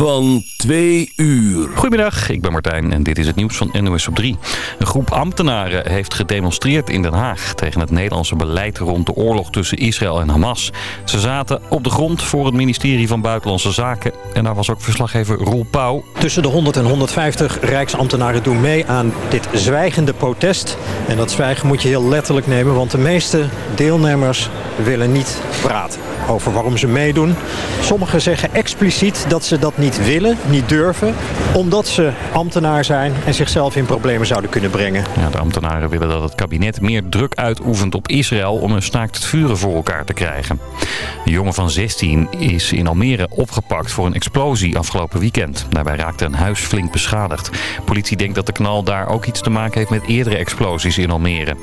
van 2 uur. Goedemiddag, ik ben Martijn en dit is het nieuws van NOS op 3. Een groep ambtenaren heeft gedemonstreerd in Den Haag... tegen het Nederlandse beleid rond de oorlog tussen Israël en Hamas. Ze zaten op de grond voor het ministerie van Buitenlandse Zaken. En daar was ook verslaggever Roel Pauw. Tussen de 100 en 150 rijksambtenaren doen mee aan dit zwijgende protest. En dat zwijgen moet je heel letterlijk nemen... want de meeste deelnemers willen niet praten over waarom ze meedoen. Sommigen zeggen expliciet dat ze dat niet willen, niet durven... omdat ze ambtenaar zijn en zichzelf in problemen zouden kunnen brengen. Ja, de ambtenaren willen dat het kabinet meer druk uitoefent op Israël... om een staakt het vuren voor elkaar te krijgen. Een jongen van 16 is in Almere opgepakt voor een explosie afgelopen weekend. Daarbij raakte een huis flink beschadigd. Politie denkt dat de knal daar ook iets te maken heeft met eerdere explosies in Almere.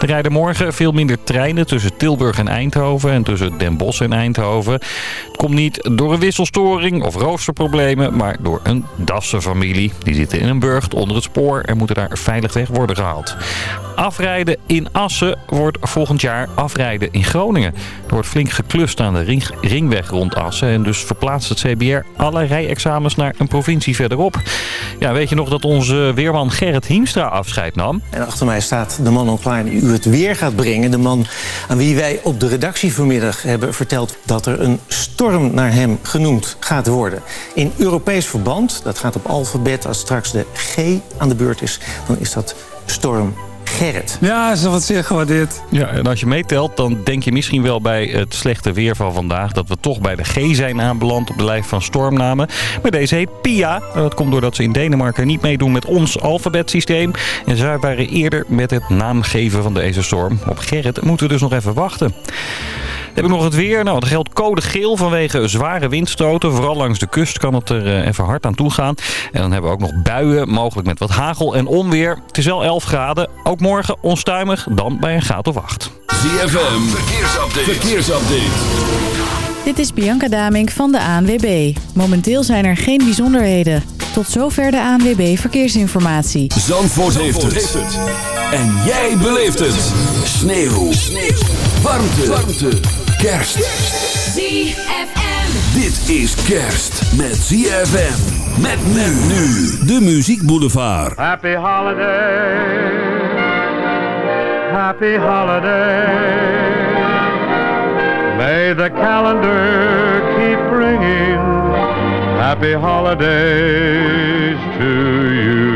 Er rijden morgen veel minder treinen tussen Tilburg en Eindhoven... en tussen Den Bosch en Eindhoven. Het komt niet door een wisselstoring of roosterproblemen, maar door een Dassen-familie. Die zitten in een burcht onder het spoor en moeten daar veilig weg worden gehaald. Afrijden in Assen wordt volgend jaar afrijden in Groningen. Er wordt flink geklust aan de ringweg rond Assen. En dus verplaatst het CBR alle rijexamens naar een provincie verderop. Ja, weet je nog dat onze weerman Gerrit Hiemstra afscheid nam? En achter mij staat de man klaar die u het weer gaat brengen. De man aan wie wij op de redactie vanmiddag hebben verteld... dat er een storm naar hem genoemd gaat worden. In Europees verband, dat gaat op alfabet... als straks de G aan de beurt is, dan is dat storm Gerrit. Ja, is wat zeer gewaardeerd. Ja, en als je meetelt, dan denk je misschien wel bij het slechte weer van vandaag... dat we toch bij de G zijn aanbeland op de lijst van stormnamen. Maar deze heet Pia. Dat komt doordat ze in Denemarken niet meedoen met ons alfabetsysteem. En zij waren eerder met het naamgeven van deze storm. Op Gerrit moeten we dus nog even wachten. Heb ik nog het weer? Nou, er geldt code geel vanwege zware windstoten. Vooral langs de kust kan het er eh, even hard aan toe gaan. En dan hebben we ook nog buien, mogelijk met wat hagel en onweer. Het is wel 11 graden. Ook morgen onstuimig, dan bij een graad of 8. ZFM, verkeersupdate. verkeersupdate. Dit is Bianca Damink van de ANWB. Momenteel zijn er geen bijzonderheden. Tot zover de ANWB Verkeersinformatie. Zandvoort, heeft, het. En jij beleeft het. Sneeuw. Sneeuw. Warmte. Warmte. Kerst. ZFM. Dit is kerst met ZFM. Met men nu. De Muziek Boulevard. Happy holiday. Happy holiday. May the calendar keep bringing happy holidays to you.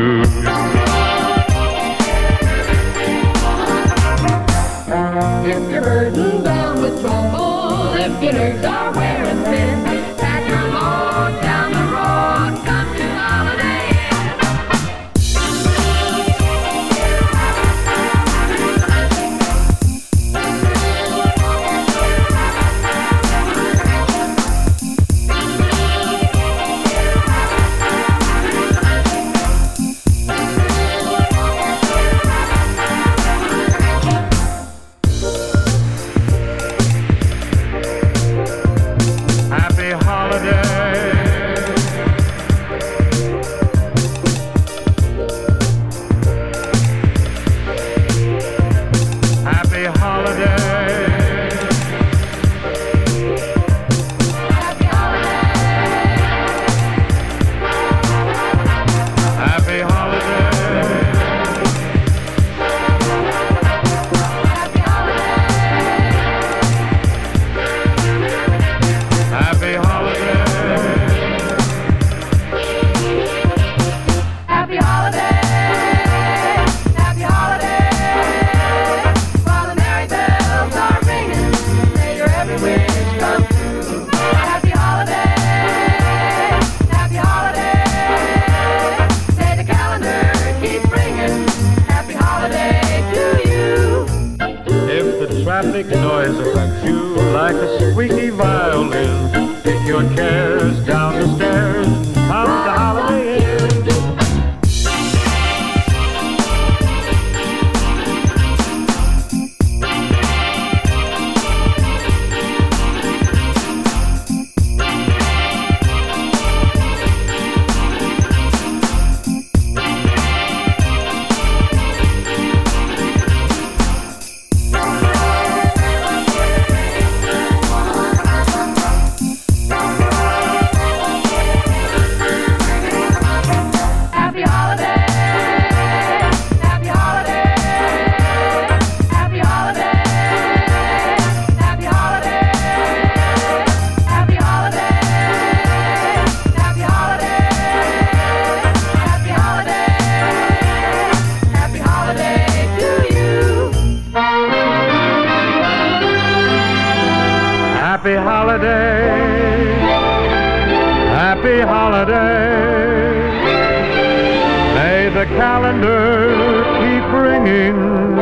Keep bringing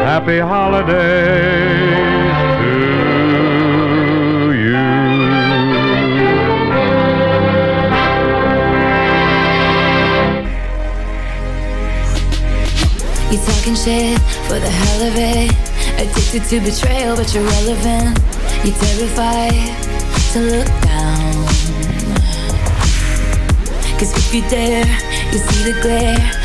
happy holidays to you. You talking shit for the hell of it. Addicted to betrayal, but you're relevant. You're terrified to look down. Cause if you dare, you see the glare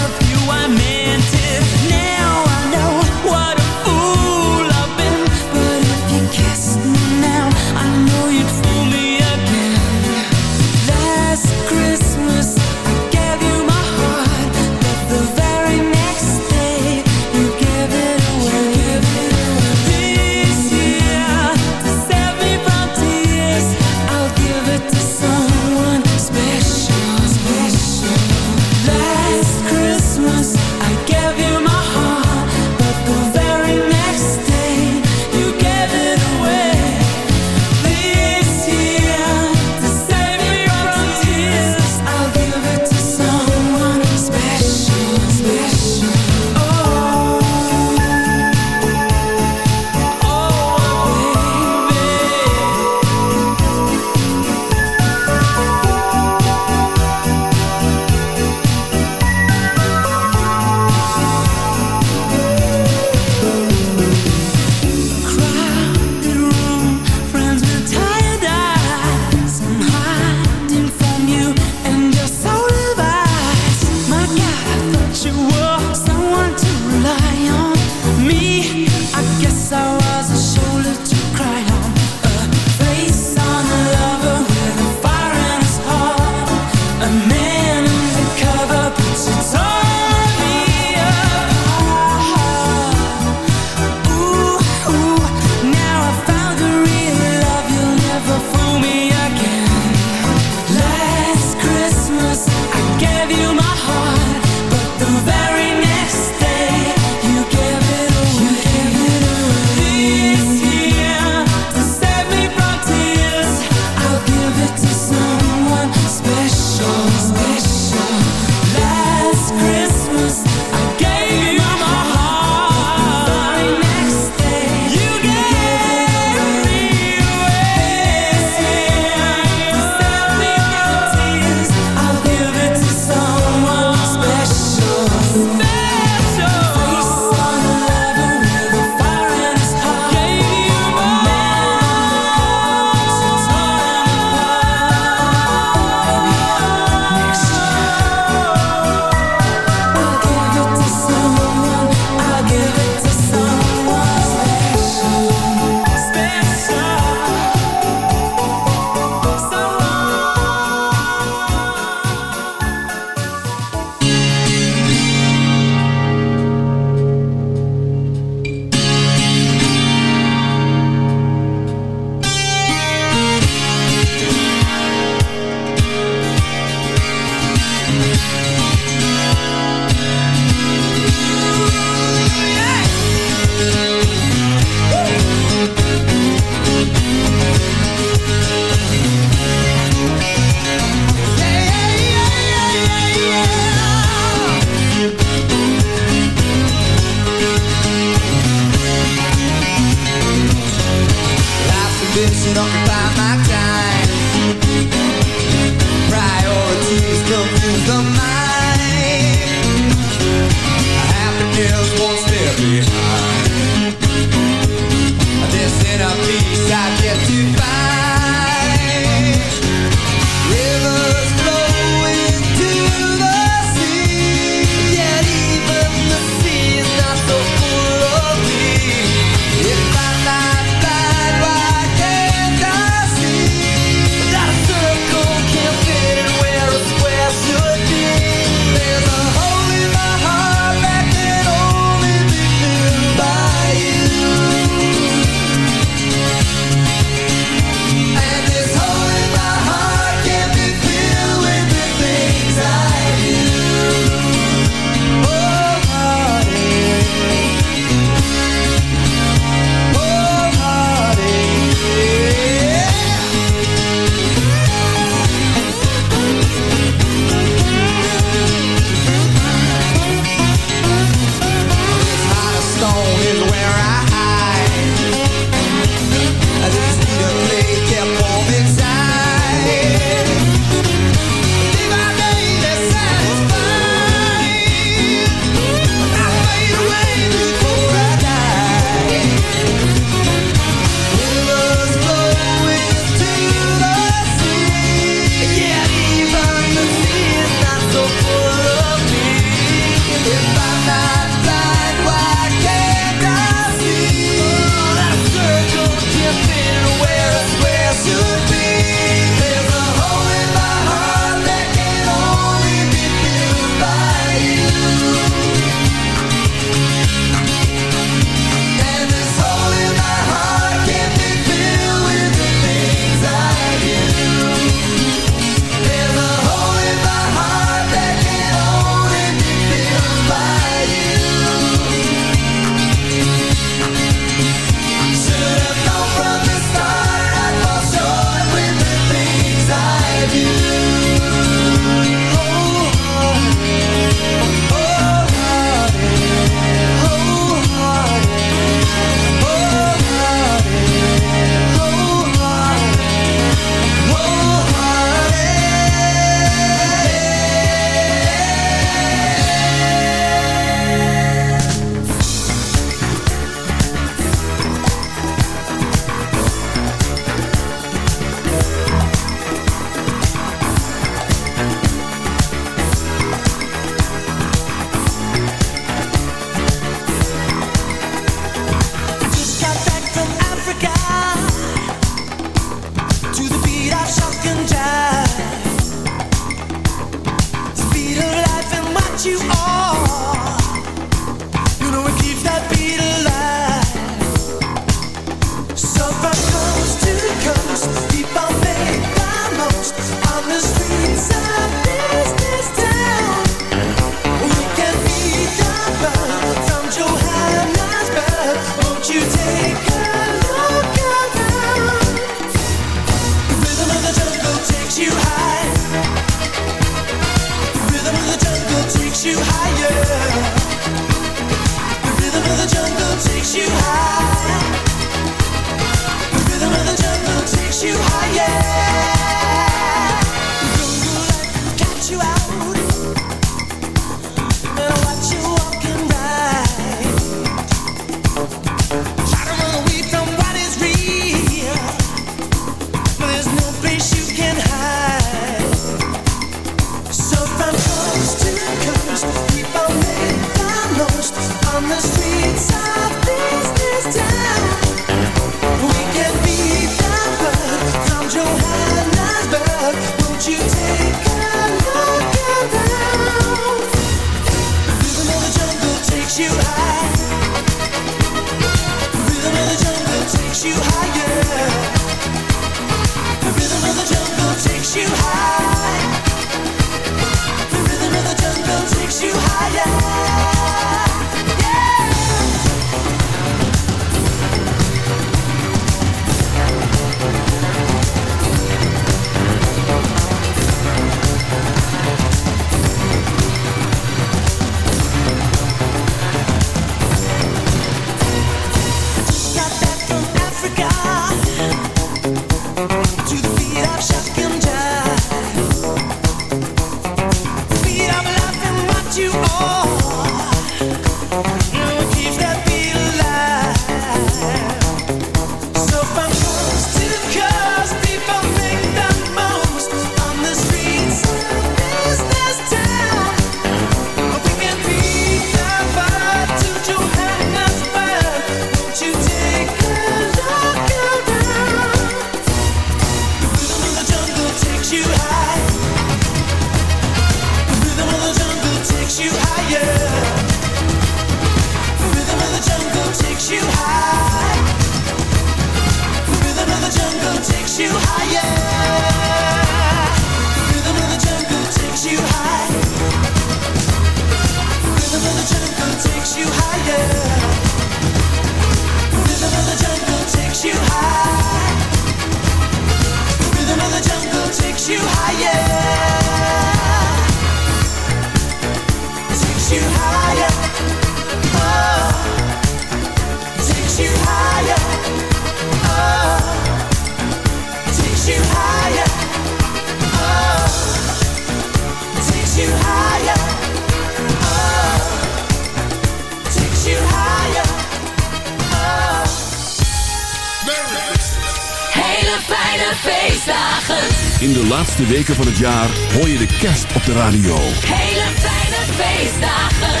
op de radio. Hele fijne feestdagen.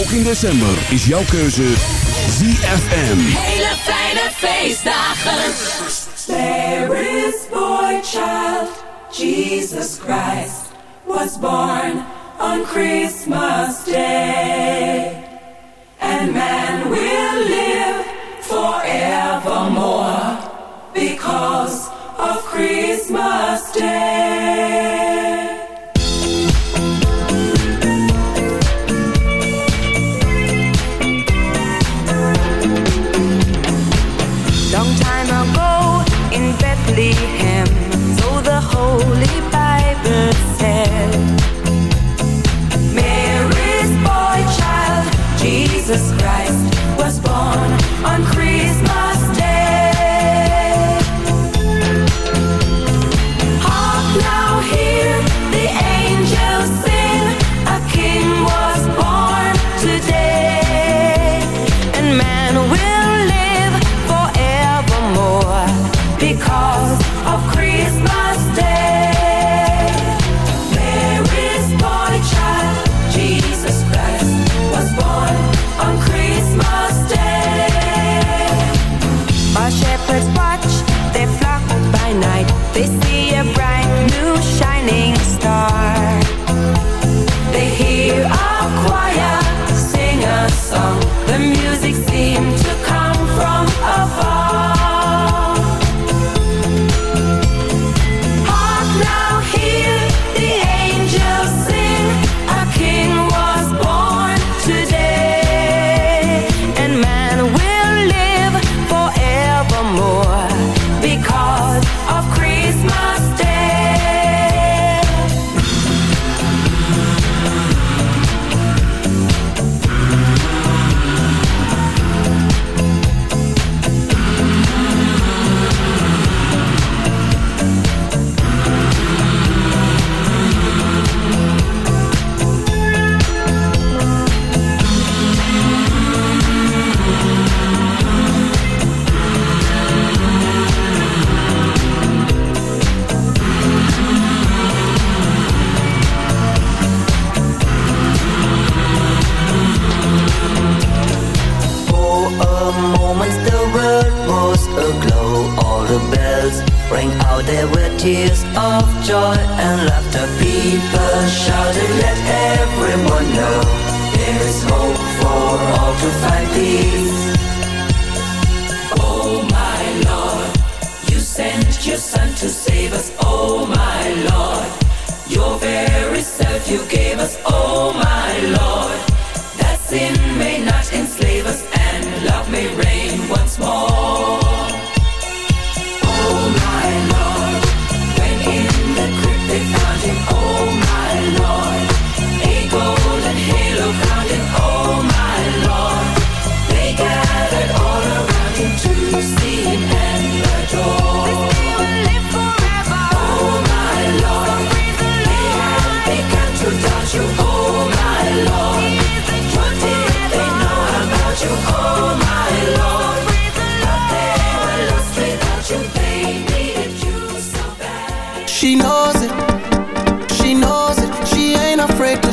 Ook in december is jouw keuze ZFM. Hele fijne feestdagen. There is boy child, Jesus Christ, was born on Christmas Day. And man will live forevermore because of Christmas Day.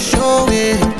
show it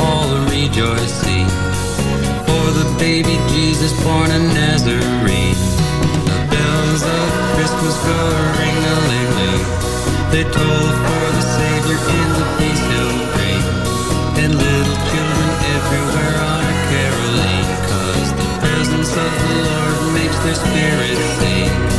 all rejoicing. For the baby Jesus born in Nazareth. The bells of Christmas go ring-a-ling-ling. They toll for the Savior in the peace he'll bring. And little children everywhere are caroling. Cause the presence of the Lord makes their spirits sing.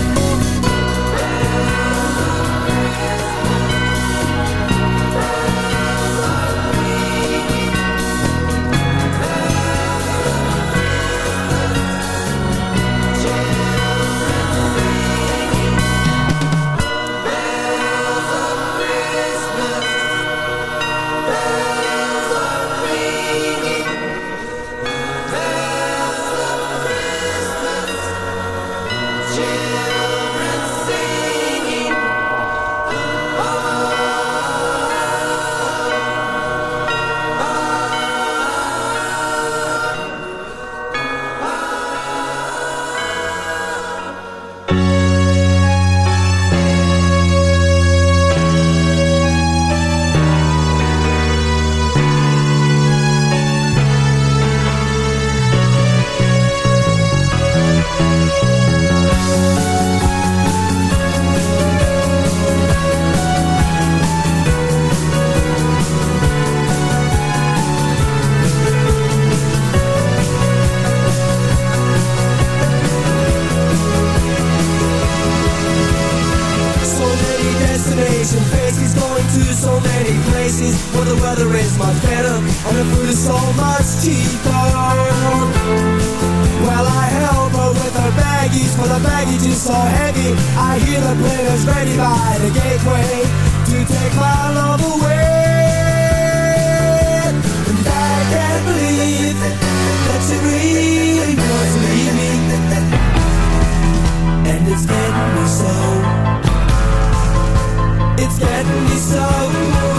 heavy. I hear the players ready by the gateway to take my love away. And I can't believe that you really want to leave me. And it's getting me so. It's getting me so.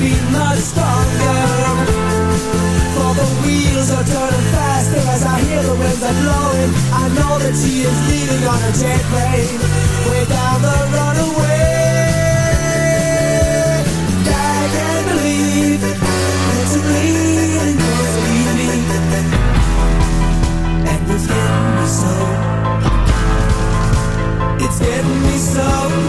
be much stronger For the wheels are turning faster as I hear the winds are blowing. I know that she is leaving on a jet plane Way down the runaway. I can't believe that you're leaving, cause leaving And it's getting me so. It's getting me so.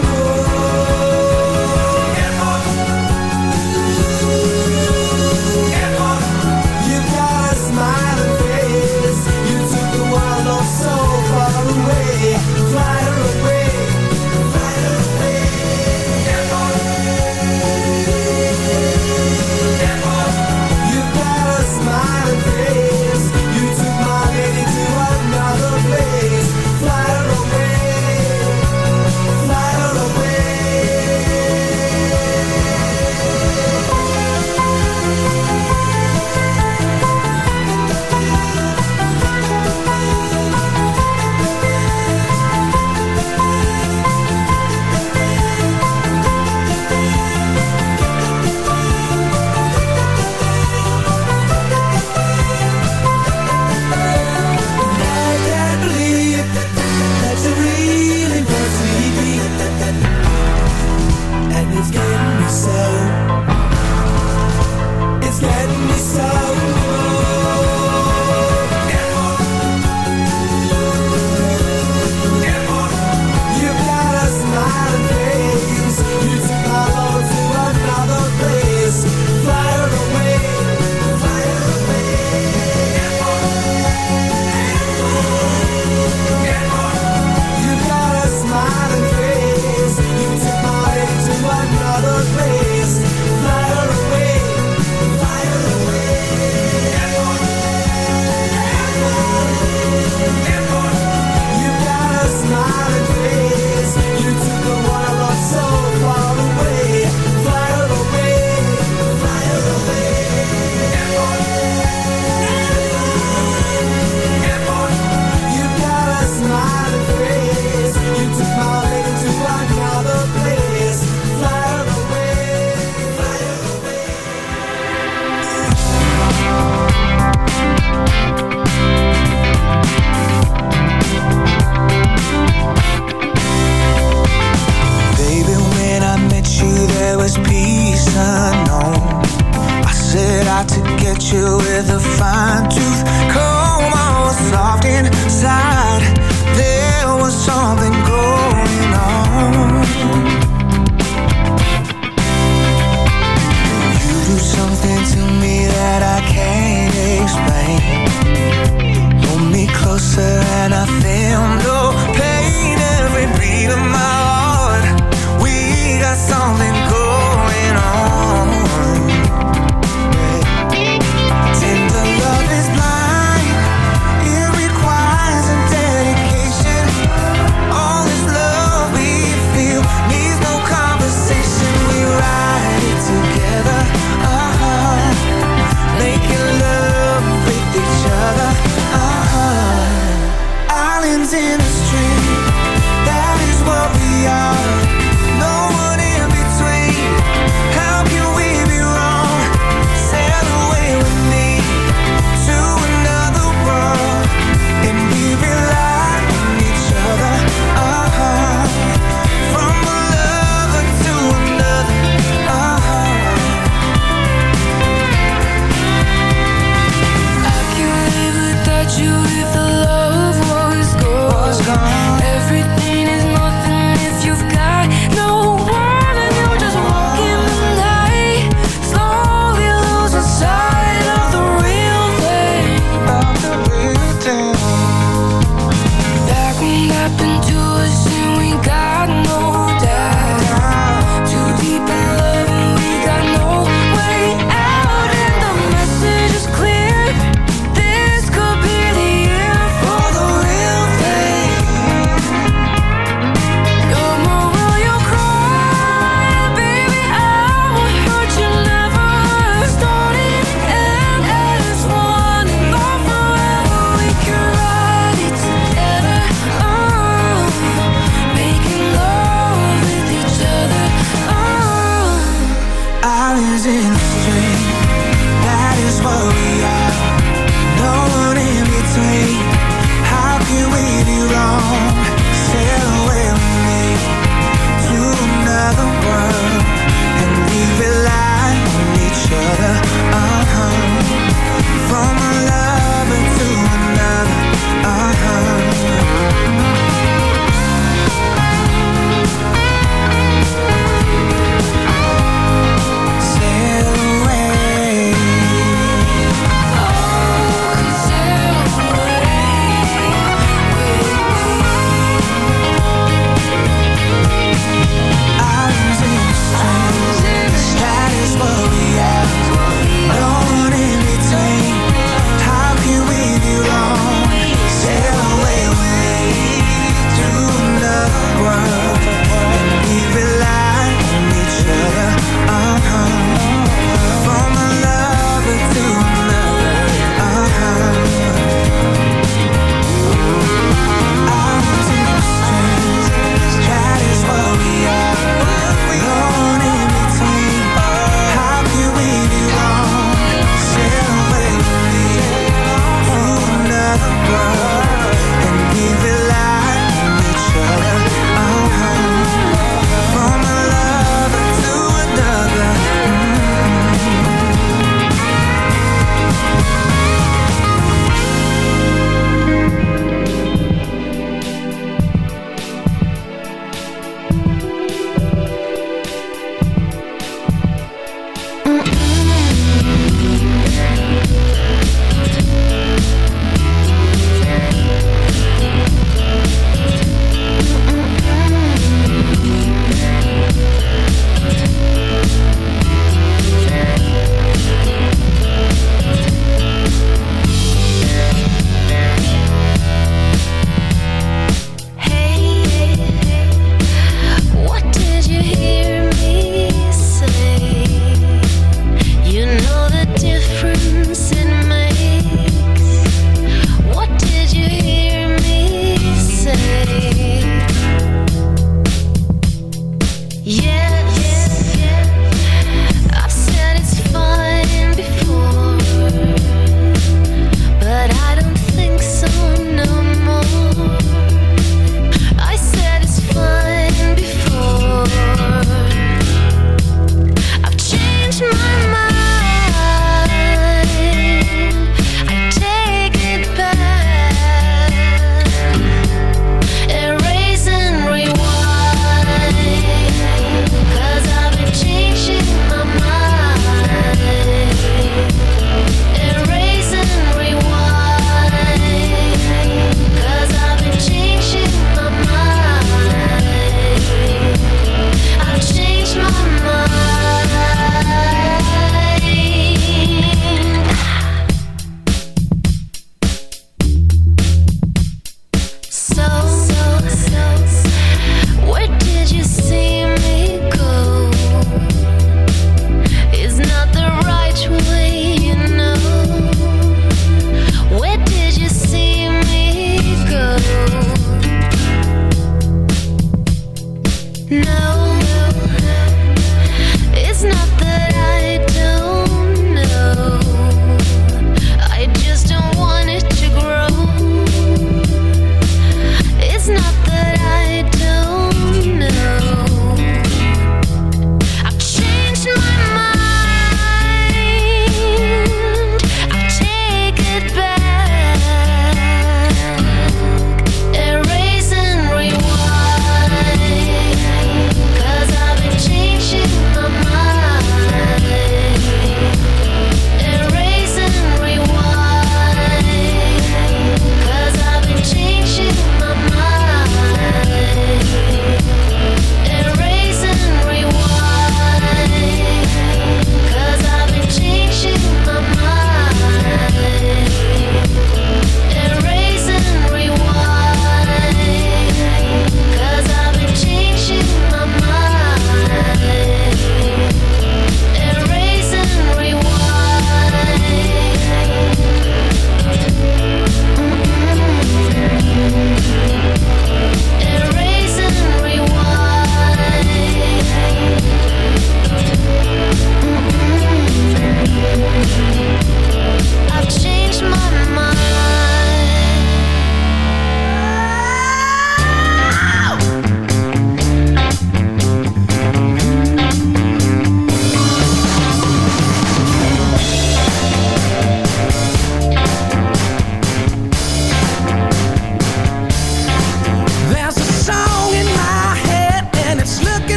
you with a fine tooth comb, all soft inside.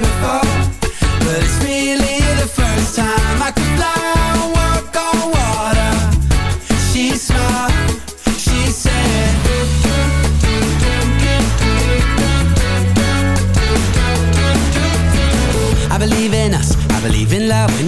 before But it's me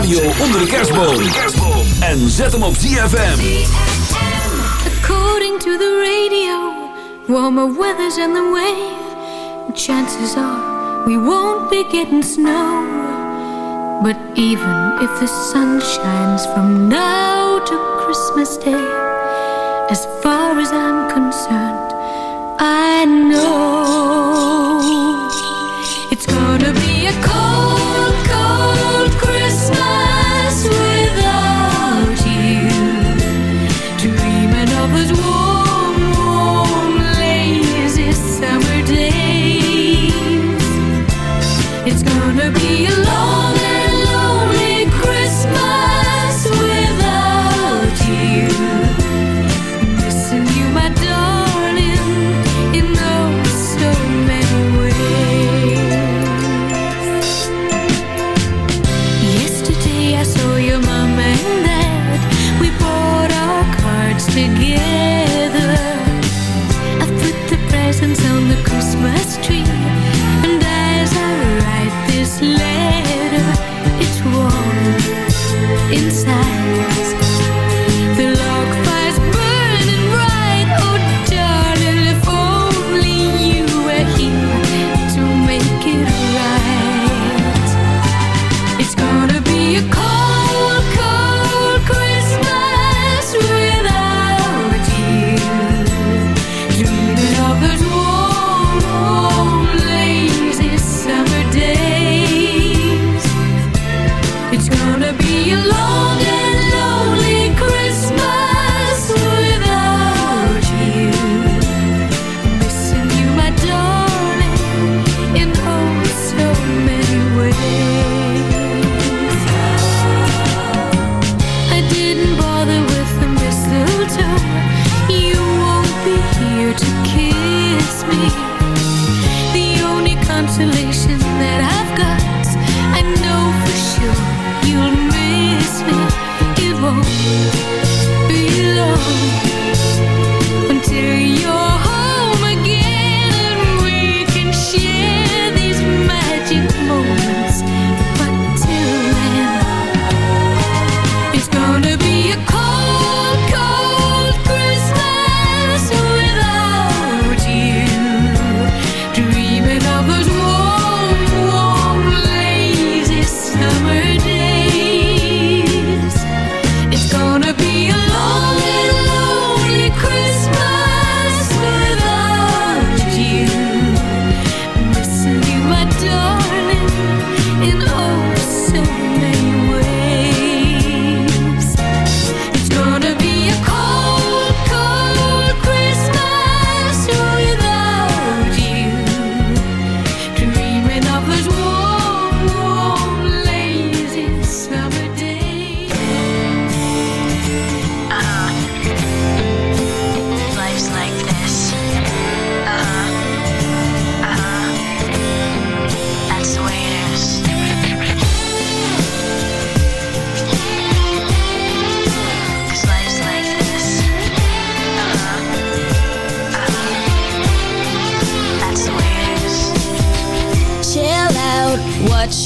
radio onder de kerstboom. En zet hem op ZFM. According to the radio, warmer weather's in the way. Chances are we won't be getting snow. But even if the sun shines from now to Christmas Day, as far as I'm concerned, I know it's gonna be a cold.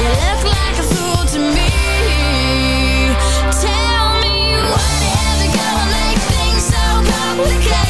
to complicated?